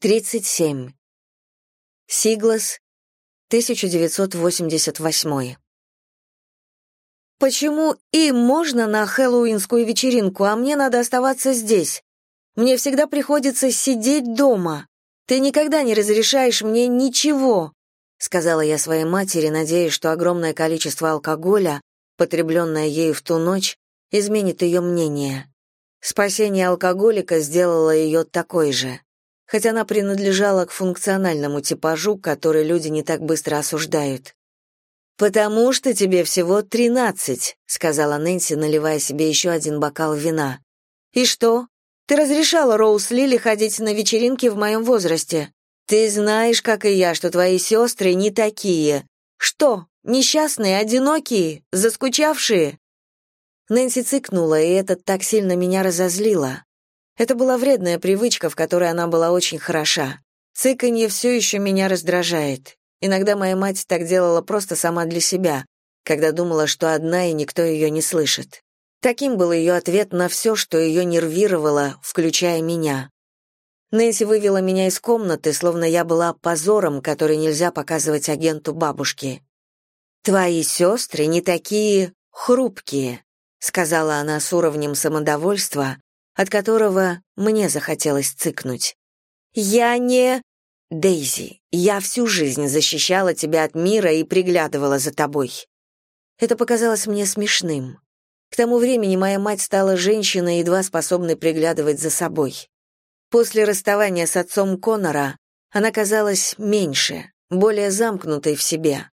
37. Сиглас, 1988. Почему им можно на хэллоуинскую вечеринку, а мне надо оставаться здесь? Мне всегда приходится сидеть дома. Ты никогда не разрешаешь мне ничего, сказала я своей матери, надеясь, что огромное количество алкоголя, потребленное ею в ту ночь, изменит ее мнение. Спасение алкоголика сделало ее такой же хоть она принадлежала к функциональному типажу, который люди не так быстро осуждают. «Потому что тебе всего тринадцать», — сказала Нэнси, наливая себе еще один бокал вина. «И что? Ты разрешала Роуз Лили ходить на вечеринки в моем возрасте. Ты знаешь, как и я, что твои сестры не такие. Что, несчастные, одинокие, заскучавшие?» Нэнси цыкнула, и это так сильно меня разозлило. Это была вредная привычка, в которой она была очень хороша. Цыканье все еще меня раздражает. Иногда моя мать так делала просто сама для себя, когда думала, что одна и никто ее не слышит. Таким был ее ответ на все, что ее нервировало, включая меня. Нэнси вывела меня из комнаты, словно я была позором, который нельзя показывать агенту бабушки. «Твои сестры не такие хрупкие», — сказала она с уровнем самодовольства, от которого мне захотелось цыкнуть. «Я не...» «Дейзи, я всю жизнь защищала тебя от мира и приглядывала за тобой». Это показалось мне смешным. К тому времени моя мать стала женщиной, едва способной приглядывать за собой. После расставания с отцом Конора она казалась меньше, более замкнутой в себе.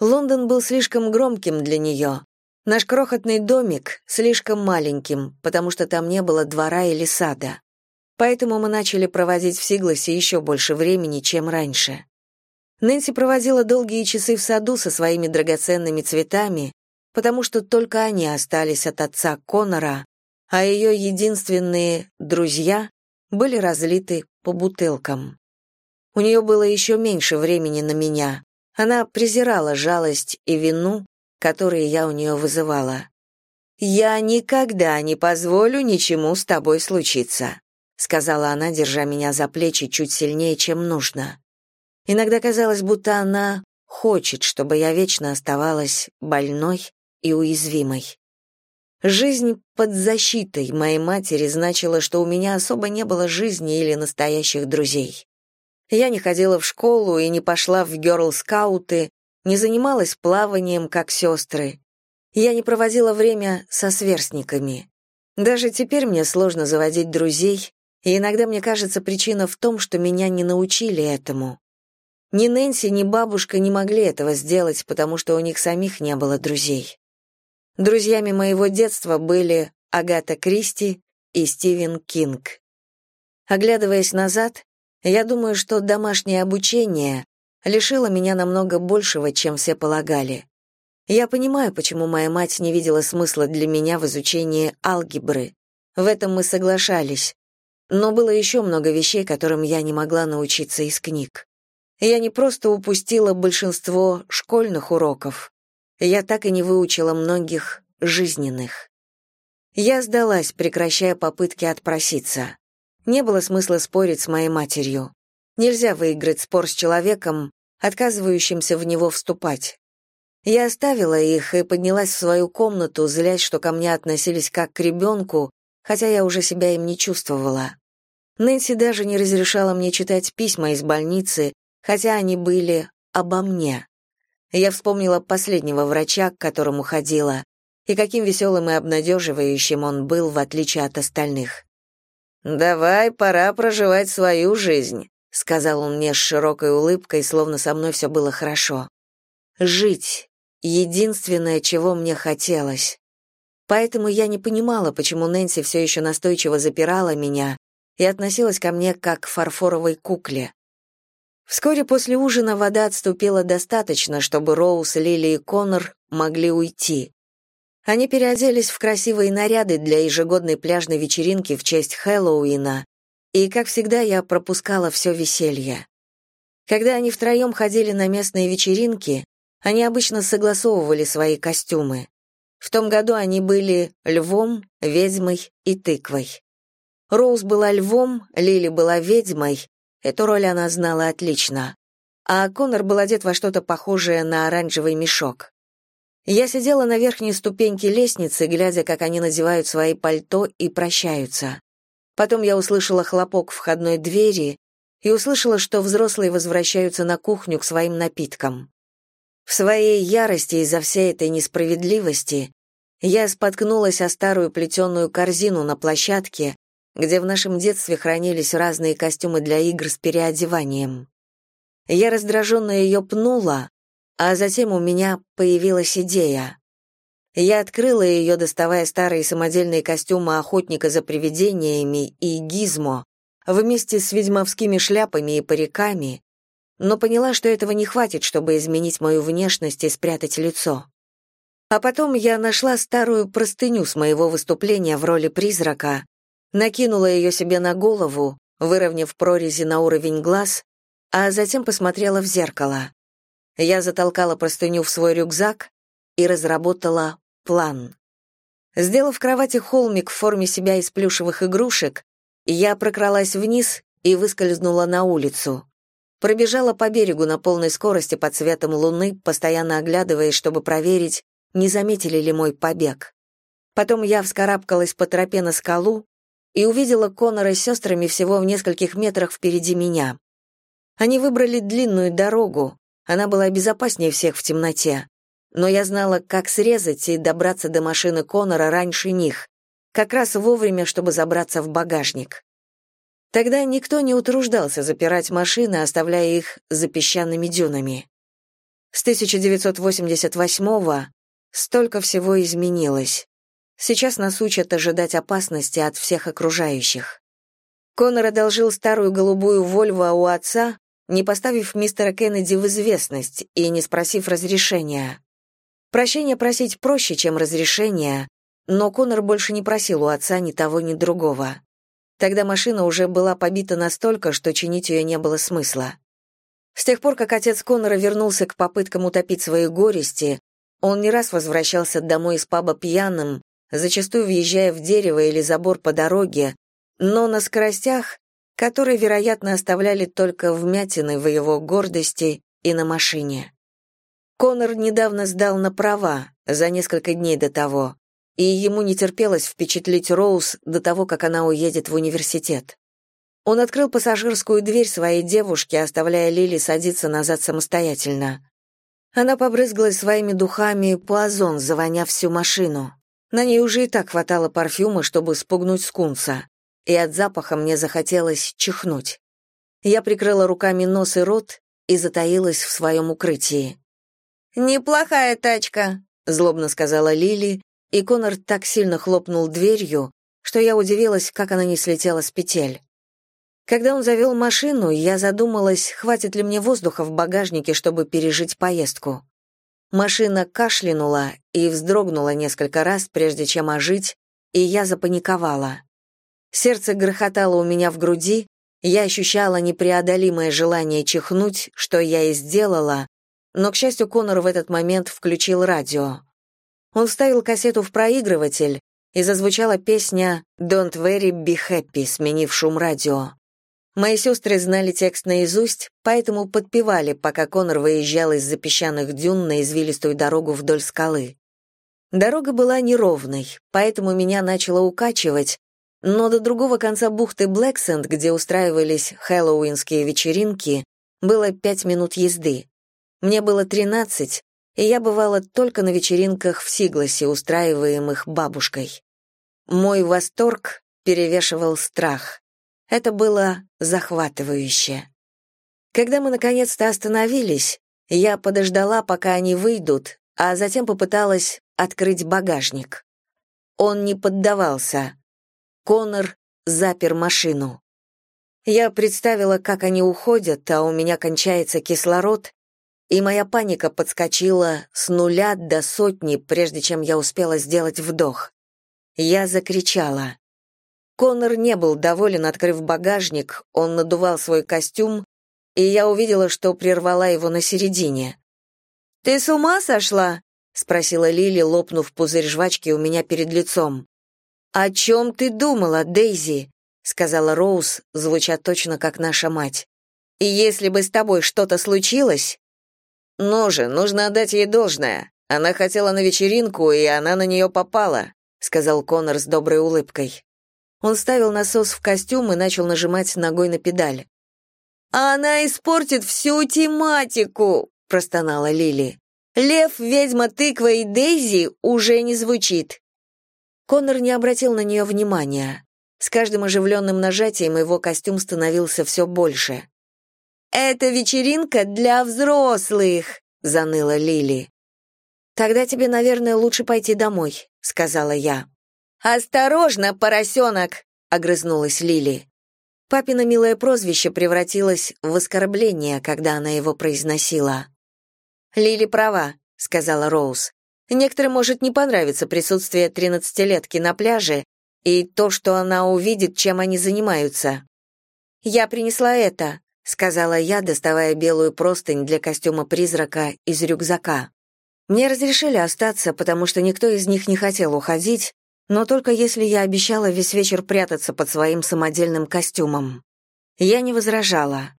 Лондон был слишком громким для нее, Наш крохотный домик слишком маленьким, потому что там не было двора или сада. Поэтому мы начали проводить в Сигласе еще больше времени, чем раньше. Нэнси проводила долгие часы в саду со своими драгоценными цветами, потому что только они остались от отца Конора, а ее единственные друзья были разлиты по бутылкам. У нее было еще меньше времени на меня. Она презирала жалость и вину, которые я у нее вызывала. «Я никогда не позволю ничему с тобой случиться», сказала она, держа меня за плечи чуть сильнее, чем нужно. Иногда казалось, будто она хочет, чтобы я вечно оставалась больной и уязвимой. Жизнь под защитой моей матери значила, что у меня особо не было жизни или настоящих друзей. Я не ходила в школу и не пошла в герл-скауты, не занималась плаванием, как сестры. Я не проводила время со сверстниками. Даже теперь мне сложно заводить друзей, и иногда мне кажется, причина в том, что меня не научили этому. Ни Нэнси, ни бабушка не могли этого сделать, потому что у них самих не было друзей. Друзьями моего детства были Агата Кристи и Стивен Кинг. Оглядываясь назад, я думаю, что домашнее обучение, лишила меня намного большего, чем все полагали. Я понимаю, почему моя мать не видела смысла для меня в изучении алгебры. В этом мы соглашались. Но было еще много вещей, которым я не могла научиться из книг. Я не просто упустила большинство школьных уроков. Я так и не выучила многих жизненных. Я сдалась, прекращая попытки отпроситься. Не было смысла спорить с моей матерью. Нельзя выиграть спор с человеком, отказывающимся в него вступать. Я оставила их и поднялась в свою комнату, злясь, что ко мне относились как к ребенку, хотя я уже себя им не чувствовала. Нэнси даже не разрешала мне читать письма из больницы, хотя они были обо мне. Я вспомнила последнего врача, к которому ходила, и каким веселым и обнадеживающим он был, в отличие от остальных. «Давай, пора проживать свою жизнь», сказал он мне с широкой улыбкой, словно со мной все было хорошо. Жить единственное, чего мне хотелось. Поэтому я не понимала, почему Нэнси все еще настойчиво запирала меня и относилась ко мне как к фарфоровой кукле. Вскоре после ужина вода отступила достаточно, чтобы Роуз, Лили и Коннор могли уйти. Они переоделись в красивые наряды для ежегодной пляжной вечеринки в честь Хэллоуина, и, как всегда, я пропускала все веселье. Когда они втроем ходили на местные вечеринки, они обычно согласовывали свои костюмы. В том году они были львом, ведьмой и тыквой. Роуз была львом, Лили была ведьмой, Эту роль она знала отлично. А Конор был одет во что-то похожее на оранжевый мешок. Я сидела на верхней ступеньке лестницы, глядя, как они надевают свои пальто и прощаются. Потом я услышала хлопок входной двери и услышала, что взрослые возвращаются на кухню к своим напиткам. В своей ярости из-за всей этой несправедливости я споткнулась о старую плетеную корзину на площадке, где в нашем детстве хранились разные костюмы для игр с переодеванием. Я раздраженно ее пнула, а затем у меня появилась идея. Я открыла ее, доставая старые самодельные костюмы охотника за привидениями и гизмо, вместе с ведьмовскими шляпами и париками, но поняла, что этого не хватит, чтобы изменить мою внешность и спрятать лицо. А потом я нашла старую простыню с моего выступления в роли призрака, накинула ее себе на голову, выровняв прорези на уровень глаз, а затем посмотрела в зеркало. Я затолкала простыню в свой рюкзак и разработала план. Сделав в кровати холмик в форме себя из плюшевых игрушек, я прокралась вниз и выскользнула на улицу. Пробежала по берегу на полной скорости под светом луны, постоянно оглядываясь, чтобы проверить, не заметили ли мой побег. Потом я вскарабкалась по тропе на скалу и увидела Конора с сестрами всего в нескольких метрах впереди меня. Они выбрали длинную дорогу, она была безопаснее всех в темноте. Но я знала, как срезать и добраться до машины Конора раньше них, как раз вовремя, чтобы забраться в багажник. Тогда никто не утруждался запирать машины, оставляя их за песчаными дюнами. С 1988-го столько всего изменилось. Сейчас нас учат ожидать опасности от всех окружающих. Конор одолжил старую голубую Вольво у отца, не поставив мистера Кеннеди в известность и не спросив разрешения. Прощения просить проще, чем разрешения, но Конор больше не просил у отца ни того, ни другого. Тогда машина уже была побита настолько, что чинить ее не было смысла. С тех пор, как отец Конора вернулся к попыткам утопить свои горести, он не раз возвращался домой из паба пьяным, зачастую въезжая в дерево или забор по дороге, но на скоростях, которые, вероятно, оставляли только вмятины в его гордости и на машине. Конор недавно сдал на права, за несколько дней до того, и ему не терпелось впечатлить Роуз до того, как она уедет в университет. Он открыл пассажирскую дверь своей девушке, оставляя Лили садиться назад самостоятельно. Она побрызгалась своими духами пуазон, завоняв всю машину. На ней уже и так хватало парфюма, чтобы спугнуть скунса и от запаха мне захотелось чихнуть. Я прикрыла руками нос и рот и затаилась в своем укрытии. «Неплохая тачка», — злобно сказала Лили, и Конор так сильно хлопнул дверью, что я удивилась, как она не слетела с петель. Когда он завел машину, я задумалась, хватит ли мне воздуха в багажнике, чтобы пережить поездку. Машина кашлянула и вздрогнула несколько раз, прежде чем ожить, и я запаниковала. Сердце грохотало у меня в груди, я ощущала непреодолимое желание чихнуть, что я и сделала, но, к счастью, Конор в этот момент включил радио. Он вставил кассету в проигрыватель, и зазвучала песня «Don't very be happy», сменив шум радио. Мои сестры знали текст наизусть, поэтому подпевали, пока Конор выезжал из-за песчаных дюн на извилистую дорогу вдоль скалы. Дорога была неровной, поэтому меня начало укачивать, но до другого конца бухты Блэксенд, где устраивались хэллоуинские вечеринки, было пять минут езды. Мне было тринадцать, и я бывала только на вечеринках в Сигласе, устраиваемых бабушкой. Мой восторг перевешивал страх. Это было захватывающе. Когда мы наконец-то остановились, я подождала, пока они выйдут, а затем попыталась открыть багажник. Он не поддавался. Конор запер машину. Я представила, как они уходят, а у меня кончается кислород, и моя паника подскочила с нуля до сотни, прежде чем я успела сделать вдох. Я закричала. Конор не был доволен, открыв багажник, он надувал свой костюм, и я увидела, что прервала его на середине. «Ты с ума сошла?» — спросила Лили, лопнув пузырь жвачки у меня перед лицом. «О чем ты думала, Дейзи?» — сказала Роуз, звуча точно как наша мать. «И если бы с тобой что-то случилось...» «Ну же, нужно отдать ей должное. Она хотела на вечеринку, и она на нее попала», сказал Коннор с доброй улыбкой. Он ставил насос в костюм и начал нажимать ногой на педаль. «Она испортит всю тематику!» — простонала Лили. «Лев, ведьма, тыква и Дейзи уже не звучит». Коннор не обратил на нее внимания. С каждым оживленным нажатием его костюм становился все больше. «Это вечеринка для взрослых», — заныла Лили. «Тогда тебе, наверное, лучше пойти домой», — сказала я. «Осторожно, поросенок!» — огрызнулась Лили. Папина милое прозвище превратилось в оскорбление, когда она его произносила. «Лили права», — сказала Роуз. «Некоторым может не понравиться присутствие тринадцатилетки на пляже и то, что она увидит, чем они занимаются. «Я принесла это», — сказала я, доставая белую простынь для костюма призрака из рюкзака. Мне разрешили остаться, потому что никто из них не хотел уходить, но только если я обещала весь вечер прятаться под своим самодельным костюмом. Я не возражала.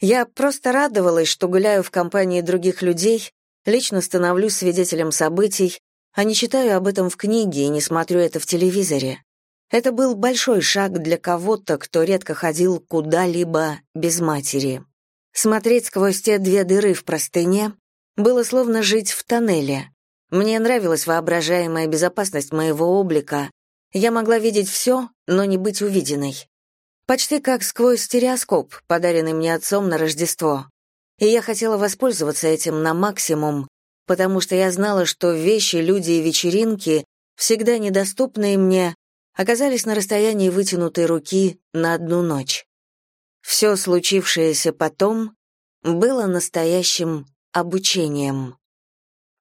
Я просто радовалась, что гуляю в компании других людей, лично становлюсь свидетелем событий, а не читаю об этом в книге и не смотрю это в телевизоре. Это был большой шаг для кого-то, кто редко ходил куда-либо без матери. Смотреть сквозь те две дыры в простыне было словно жить в тоннеле. Мне нравилась воображаемая безопасность моего облика. Я могла видеть все, но не быть увиденной. Почти как сквозь стереоскоп, подаренный мне отцом на Рождество. И я хотела воспользоваться этим на максимум, потому что я знала, что вещи, люди и вечеринки, всегда недоступные мне, оказались на расстоянии вытянутой руки на одну ночь. Все случившееся потом было настоящим обучением.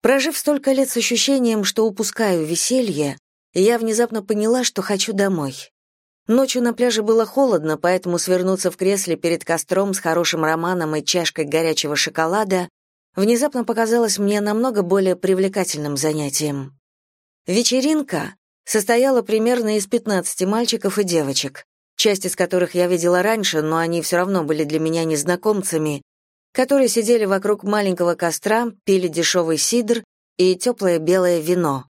Прожив столько лет с ощущением, что упускаю веселье, я внезапно поняла, что хочу домой. Ночью на пляже было холодно, поэтому свернуться в кресле перед костром с хорошим романом и чашкой горячего шоколада внезапно показалось мне намного более привлекательным занятием. Вечеринка состояла примерно из 15 мальчиков и девочек, часть из которых я видела раньше, но они все равно были для меня незнакомцами, которые сидели вокруг маленького костра, пили дешевый сидр и теплое белое вино.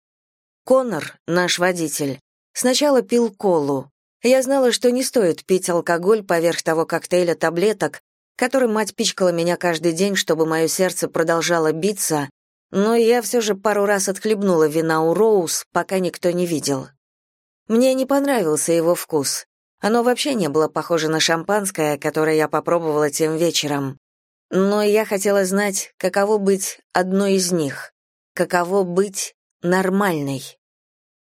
Конор, наш водитель, сначала пил колу. Я знала, что не стоит пить алкоголь поверх того коктейля таблеток, которым мать пичкала меня каждый день, чтобы мое сердце продолжало биться, но я все же пару раз отхлебнула вина у Роуз, пока никто не видел. Мне не понравился его вкус. Оно вообще не было похоже на шампанское, которое я попробовала тем вечером. Но я хотела знать, каково быть одной из них, каково быть нормальной.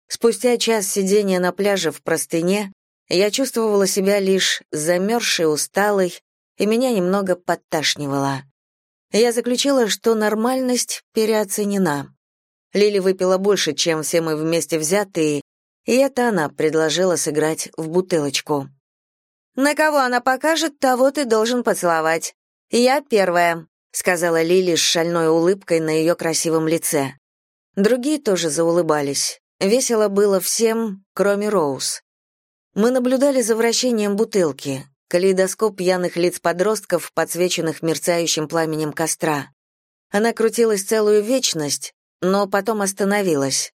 Спустя час сидения на пляже в простыне я чувствовала себя лишь замерзшей, усталой, и меня немного подташнивало. Я заключила, что нормальность переоценена. Лили выпила больше, чем все мы вместе взятые, и это она предложила сыграть в бутылочку. «На кого она покажет, того ты должен поцеловать. Я первая», — сказала Лили с шальной улыбкой на ее красивом лице. Другие тоже заулыбались. Весело было всем, кроме Роуз. Мы наблюдали за вращением бутылки калейдоскоп пьяных лиц подростков, подсвеченных мерцающим пламенем костра. Она крутилась целую вечность, но потом остановилась.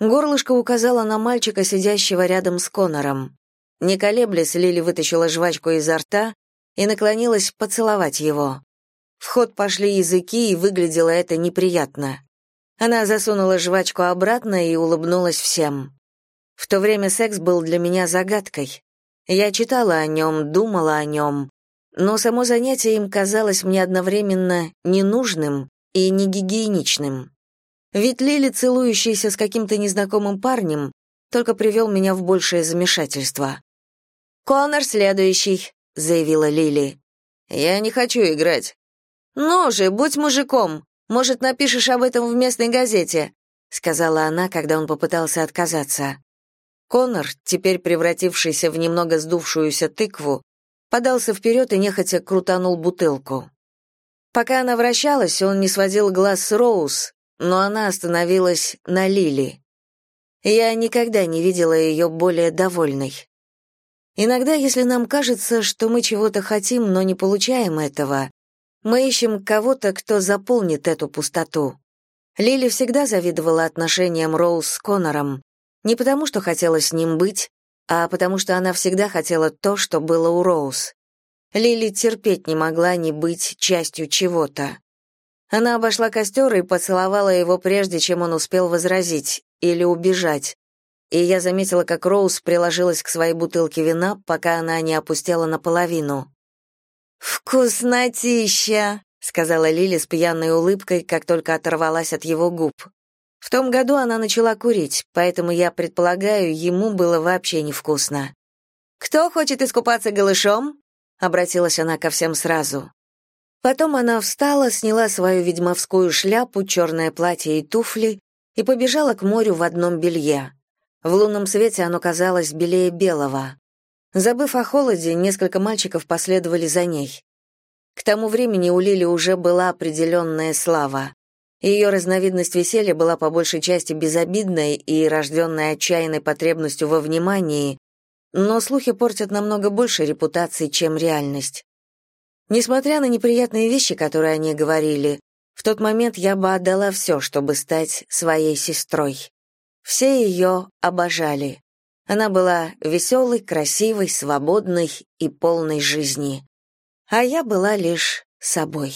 Горлышко указала на мальчика, сидящего рядом с Конором. Не колеблясь, Лили вытащила жвачку изо рта и наклонилась поцеловать его. В ход пошли языки, и выглядело это неприятно. Она засунула жвачку обратно и улыбнулась всем. В то время секс был для меня загадкой. Я читала о нем, думала о нем, но само занятие им казалось мне одновременно ненужным и негигиеничным. Ведь Лили, целующаяся с каким-то незнакомым парнем, только привел меня в большее замешательство. «Конор следующий», — заявила Лили. «Я не хочу играть». «Ну же, будь мужиком. Может, напишешь об этом в местной газете», — сказала она, когда он попытался отказаться. Конор, теперь превратившийся в немного сдувшуюся тыкву, подался вперед и нехотя крутанул бутылку. Пока она вращалась, он не сводил глаз с Роуз, но она остановилась на Лили. Я никогда не видела ее более довольной. Иногда, если нам кажется, что мы чего-то хотим, но не получаем этого, мы ищем кого-то, кто заполнит эту пустоту. Лили всегда завидовала отношениям Роуз с Конором, не потому, что хотела с ним быть, а потому что она всегда хотела то, что было у Роуз. Лили терпеть не могла не быть частью чего-то. Она обошла костер и поцеловала его прежде, чем он успел возразить или убежать. И я заметила, как Роуз приложилась к своей бутылке вина, пока она не опустела наполовину. «Вкуснотища!» — сказала Лили с пьяной улыбкой, как только оторвалась от его губ. В том году она начала курить, поэтому я предполагаю, ему было вообще невкусно. «Кто хочет искупаться голышом?» — обратилась она ко всем сразу. Потом она встала, сняла свою ведьмовскую шляпу, черное платье и туфли и побежала к морю в одном белье. В лунном свете оно казалось белее белого. Забыв о холоде, несколько мальчиков последовали за ней. К тому времени у Лили уже была определенная слава. Ее разновидность веселья была по большей части безобидной и рожденной отчаянной потребностью во внимании, но слухи портят намного больше репутации, чем реальность. Несмотря на неприятные вещи, которые они говорили, в тот момент я бы отдала все, чтобы стать своей сестрой. Все ее обожали. Она была веселой, красивой, свободной и полной жизни. А я была лишь собой.